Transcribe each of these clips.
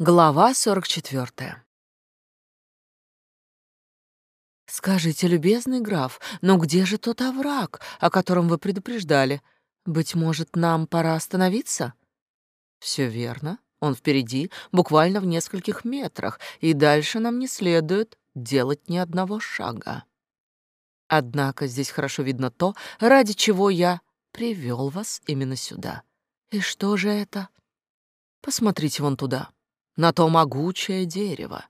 Глава 44. «Скажите, любезный граф, но где же тот овраг, о котором вы предупреждали? Быть может, нам пора остановиться?» «Все верно. Он впереди, буквально в нескольких метрах, и дальше нам не следует делать ни одного шага. Однако здесь хорошо видно то, ради чего я привел вас именно сюда. И что же это? Посмотрите вон туда» на то могучее дерево.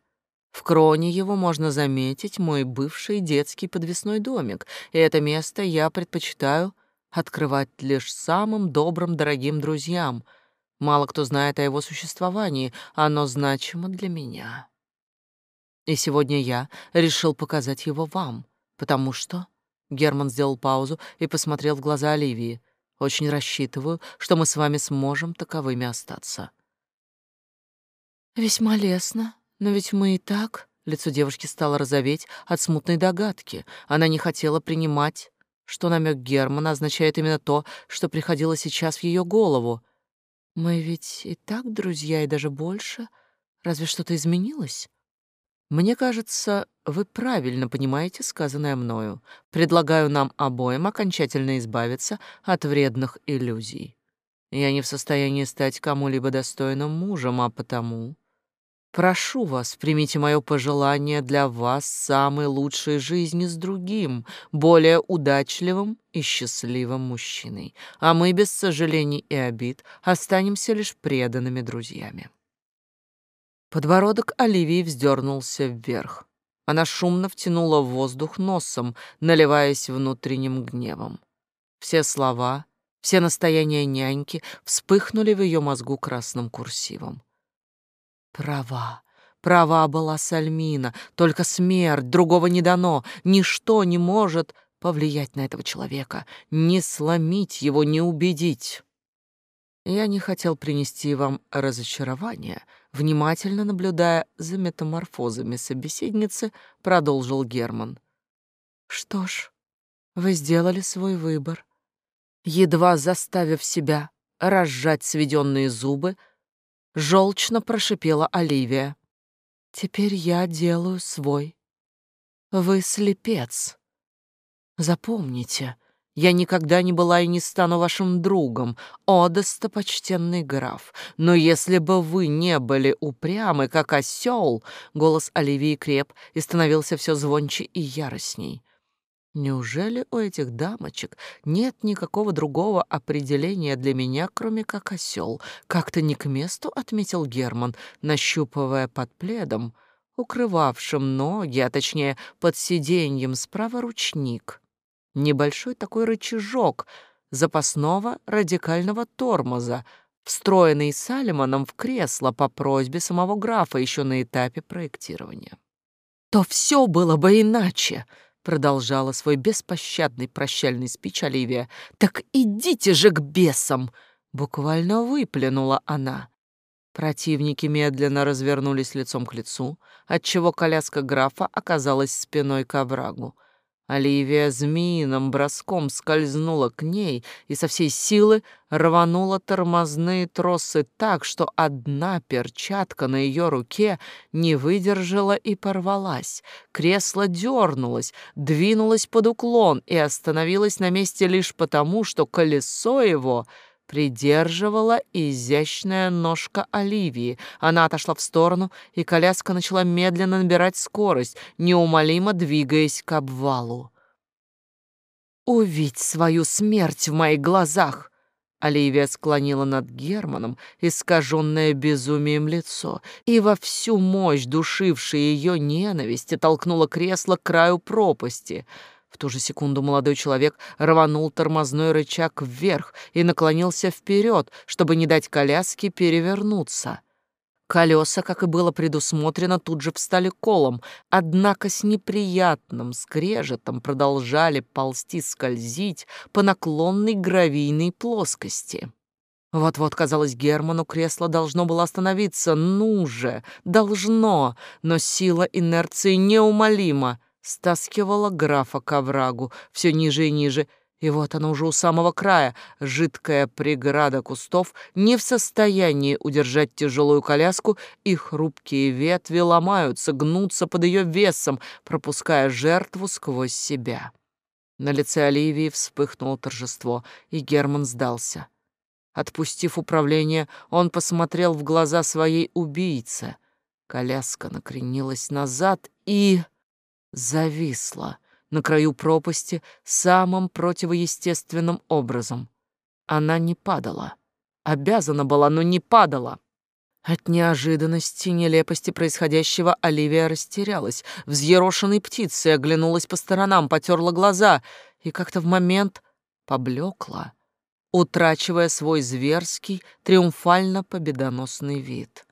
В кроне его можно заметить мой бывший детский подвесной домик, и это место я предпочитаю открывать лишь самым добрым дорогим друзьям. Мало кто знает о его существовании, оно значимо для меня. И сегодня я решил показать его вам, потому что... Герман сделал паузу и посмотрел в глаза Оливии. Очень рассчитываю, что мы с вами сможем таковыми остаться. Весьма лестно, но ведь мы и так... Лицо девушки стало розоветь от смутной догадки. Она не хотела принимать, что намек Германа означает именно то, что приходило сейчас в ее голову. Мы ведь и так друзья, и даже больше. Разве что-то изменилось? Мне кажется, вы правильно понимаете сказанное мною. Предлагаю нам обоим окончательно избавиться от вредных иллюзий. Я не в состоянии стать кому-либо достойным мужем, а потому Прошу вас, примите мое пожелание для вас самой лучшей жизни с другим, более удачливым и счастливым мужчиной, а мы без сожалений и обид останемся лишь преданными друзьями. Подбородок Оливии вздернулся вверх. Она шумно втянула воздух носом, наливаясь внутренним гневом. Все слова, все настояния няньки вспыхнули в ее мозгу красным курсивом. Права. Права была Сальмина. Только смерть, другого не дано. Ничто не может повлиять на этого человека. Не сломить его, не убедить. Я не хотел принести вам разочарование. Внимательно наблюдая за метаморфозами собеседницы, продолжил Герман. Что ж, вы сделали свой выбор. Едва заставив себя разжать сведенные зубы, Желчно прошипела Оливия. Теперь я делаю свой. Вы слепец. Запомните, я никогда не была и не стану вашим другом, о достопочтенный граф. Но если бы вы не были упрямы, как осел, голос Оливии креп и становился все звонче и яростней. Неужели у этих дамочек нет никакого другого определения для меня, кроме как осел? Как-то не к месту, отметил Герман, нащупывая под пледом, укрывавшим ноги, а точнее под сиденьем справа ручник. Небольшой такой рычажок запасного радикального тормоза, встроенный Салимоном в кресло по просьбе самого графа еще на этапе проектирования. То все было бы иначе продолжала свой беспощадный прощальный спич Оливия. «Так идите же к бесам!» — буквально выплюнула она. Противники медленно развернулись лицом к лицу, отчего коляска графа оказалась спиной к оврагу. Оливия змеиным броском скользнула к ней и со всей силы рванула тормозные тросы так, что одна перчатка на ее руке не выдержала и порвалась. Кресло дернулось, двинулось под уклон и остановилось на месте лишь потому, что колесо его — придерживала изящная ножка Оливии. Она отошла в сторону, и коляска начала медленно набирать скорость, неумолимо двигаясь к обвалу. «Увидь свою смерть в моих глазах!» Оливия склонила над Германом искаженное безумием лицо и во всю мощь душившей ее ненависти толкнула кресло к краю пропасти — в ту же секунду молодой человек рванул тормозной рычаг вверх и наклонился вперед, чтобы не дать коляске перевернуться. Колеса, как и было предусмотрено, тут же встали колом, однако с неприятным скрежетом продолжали ползти скользить по наклонной гравийной плоскости. Вот-вот, казалось, Герману кресло должно было остановиться. Ну же, должно, но сила инерции неумолима стаскивала графа к оврагу все ниже и ниже, И вот она уже у самого края, жидкая преграда кустов, не в состоянии удержать тяжелую коляску, и хрупкие ветви ломаются, гнутся под ее весом, пропуская жертву сквозь себя. На лице Оливии вспыхнуло торжество, и Герман сдался. Отпустив управление, он посмотрел в глаза своей убийце. Коляска накренилась назад и... зависла на краю пропасти самым противоестественным образом. Она не падала. Обязана была, но не падала. От неожиданности, нелепости происходящего Оливия растерялась, взъерошенной птицей оглянулась по сторонам, потерла глаза и как-то в момент поблекла, утрачивая свой зверский, триумфально победоносный вид.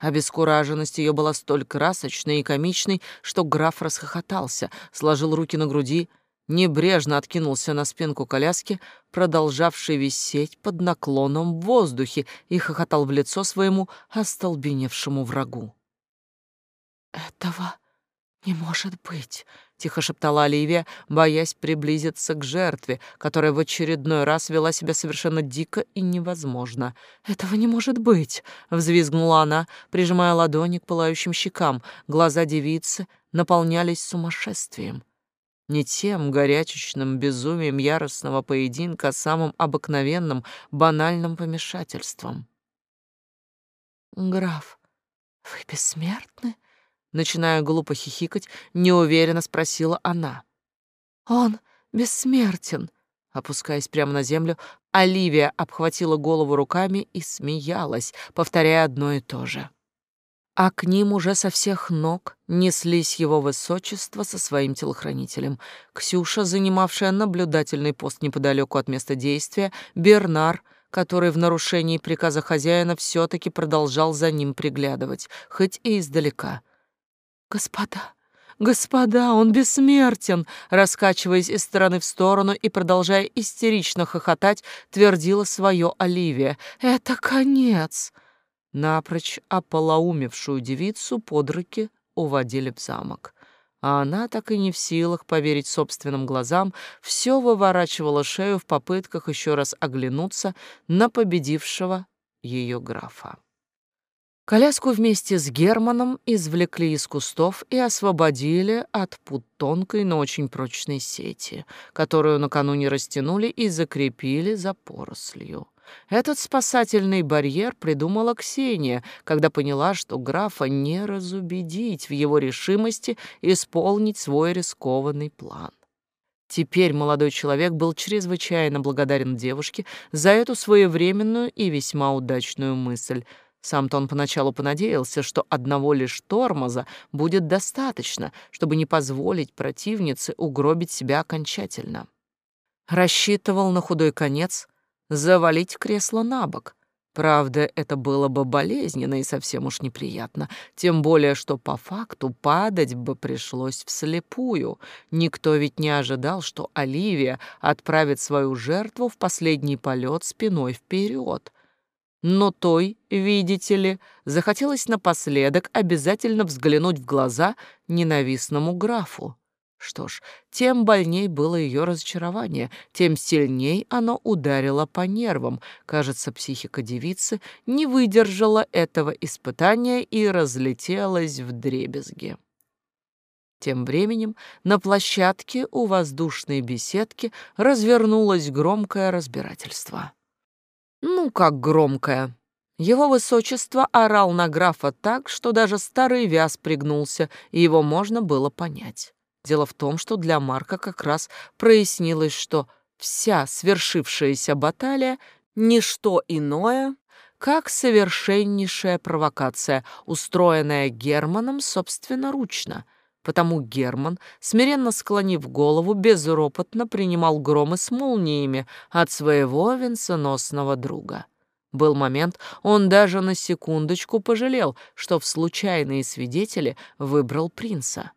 Обескураженность ее была столь красочной и комичной, что граф расхохотался, сложил руки на груди, небрежно откинулся на спинку коляски, продолжавшей висеть под наклоном в воздухе, и хохотал в лицо своему остолбеневшему врагу. «Этого не может быть!» Тихо шептала Оливия, боясь приблизиться к жертве, которая в очередной раз вела себя совершенно дико и невозможно. «Этого не может быть!» — взвизгнула она, прижимая ладони к пылающим щекам. Глаза девицы наполнялись сумасшествием. Не тем горячечным безумием яростного поединка, а самым обыкновенным, банальным помешательством. «Граф, вы бессмертны?» Начиная глупо хихикать, неуверенно спросила она. «Он бессмертен!» Опускаясь прямо на землю, Оливия обхватила голову руками и смеялась, повторяя одно и то же. А к ним уже со всех ног неслись его высочество со своим телохранителем. Ксюша, занимавшая наблюдательный пост неподалеку от места действия, Бернар, который в нарушении приказа хозяина все таки продолжал за ним приглядывать, хоть и издалека — «Господа, господа, он бессмертен!» Раскачиваясь из стороны в сторону и продолжая истерично хохотать, твердила свое Оливия. «Это конец!» Напрочь ополоумевшую девицу под руки уводили в замок. А она, так и не в силах поверить собственным глазам, все выворачивала шею в попытках еще раз оглянуться на победившего ее графа. Коляску вместе с Германом извлекли из кустов и освободили от пут тонкой, но очень прочной сети, которую накануне растянули и закрепили за порослью. Этот спасательный барьер придумала Ксения, когда поняла, что графа не разубедить в его решимости исполнить свой рискованный план. Теперь молодой человек был чрезвычайно благодарен девушке за эту своевременную и весьма удачную мысль — сам-то он поначалу понадеялся, что одного лишь тормоза будет достаточно, чтобы не позволить противнице угробить себя окончательно. Рассчитывал на худой конец завалить кресло на бок. Правда, это было бы болезненно и совсем уж неприятно, тем более, что по факту падать бы пришлось вслепую. Никто ведь не ожидал, что Оливия отправит свою жертву в последний полет спиной вперед — но той, видите ли, захотелось напоследок обязательно взглянуть в глаза ненавистному графу. Что ж, тем больней было ее разочарование, тем сильней оно ударило по нервам. Кажется, психика девицы не выдержала этого испытания и разлетелась в дребезги. Тем временем на площадке у воздушной беседки развернулось громкое разбирательство. Ну, как громкое. Его высочество орал на графа так, что даже старый вяз пригнулся, и его можно было понять. Дело в том, что для Марка как раз прояснилось, что вся свершившаяся баталия — ничто иное, как совершеннейшая провокация, устроенная Германом собственноручно — Потому Герман, смиренно склонив голову, безропотно принимал громы с молниями от своего венценосного друга. Был момент, он даже на секундочку пожалел, что в случайные свидетели выбрал принца.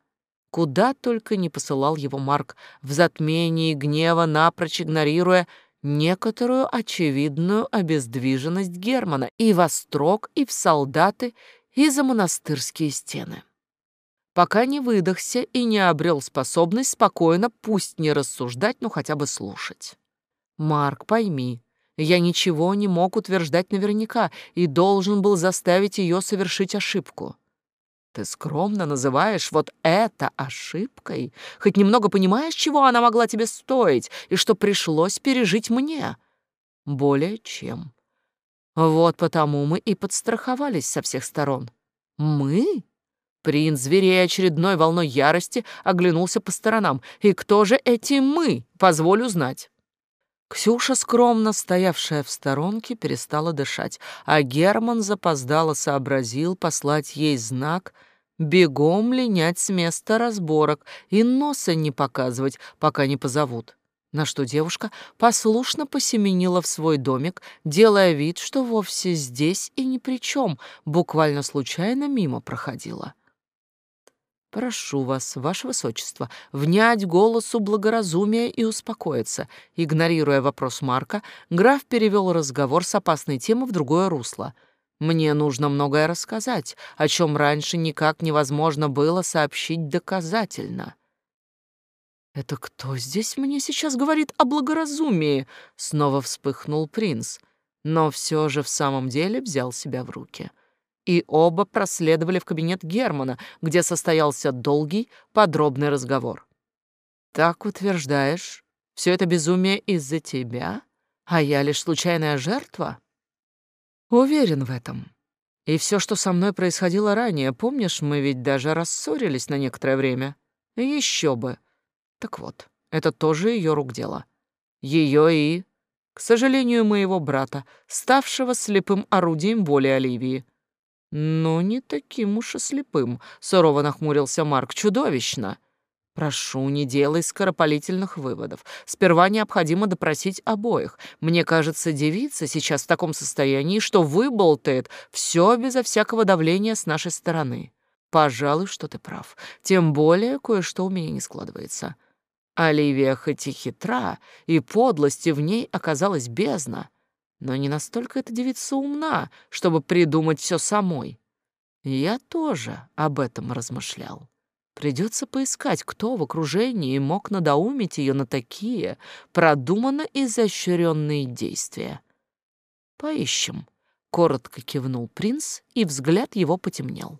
Куда только не посылал его Марк, в затмении гнева напрочь игнорируя некоторую очевидную обездвиженность Германа и во строк, и в солдаты, и за монастырские стены. Пока не выдохся и не обрел способность спокойно, пусть не рассуждать, но хотя бы слушать. Марк, пойми, я ничего не мог утверждать наверняка и должен был заставить ее совершить ошибку. Ты скромно называешь вот это ошибкой? Хоть немного понимаешь, чего она могла тебе стоить и что пришлось пережить мне? Более чем. Вот потому мы и подстраховались со всех сторон. Мы? Принц зверей очередной волной ярости оглянулся по сторонам. И кто же эти «мы»? Позволю знать. Ксюша, скромно стоявшая в сторонке, перестала дышать, а Герман запоздало сообразил послать ей знак бегом линять с места разборок и носа не показывать, пока не позовут. На что девушка послушно посеменила в свой домик, делая вид, что вовсе здесь и ни при чем, буквально случайно мимо проходила. Прошу вас, ваше высочество, внять голосу благоразумия и успокоиться. Игнорируя вопрос Марка, граф перевел разговор с опасной темы в другое русло. Мне нужно многое рассказать, о чем раньше никак невозможно было сообщить доказательно. «Это кто здесь мне сейчас говорит о благоразумии?» Снова вспыхнул принц, но все же в самом деле взял себя в руки и оба проследовали в кабинет Германа, где состоялся долгий, подробный разговор. «Так утверждаешь, все это безумие из-за тебя, а я лишь случайная жертва?» «Уверен в этом. И все, что со мной происходило ранее, помнишь, мы ведь даже рассорились на некоторое время? Еще бы. Так вот, это тоже ее рук дело. Ее и, к сожалению, моего брата, ставшего слепым орудием воли Оливии. «Но не таким уж и слепым», — сурово нахмурился Марк. «Чудовищно!» «Прошу, не делай скоропалительных выводов. Сперва необходимо допросить обоих. Мне кажется, девица сейчас в таком состоянии, что выболтает все безо всякого давления с нашей стороны. Пожалуй, что ты прав. Тем более кое-что у меня не складывается. Оливия хоть и хитра, и подлости в ней оказалась бездна, но не настолько эта девица умна, чтобы придумать все самой. Я тоже об этом размышлял. Придется поискать, кто в окружении мог надоумить ее на такие продуманно изощренные действия. Поищем. Коротко кивнул принц, и взгляд его потемнел.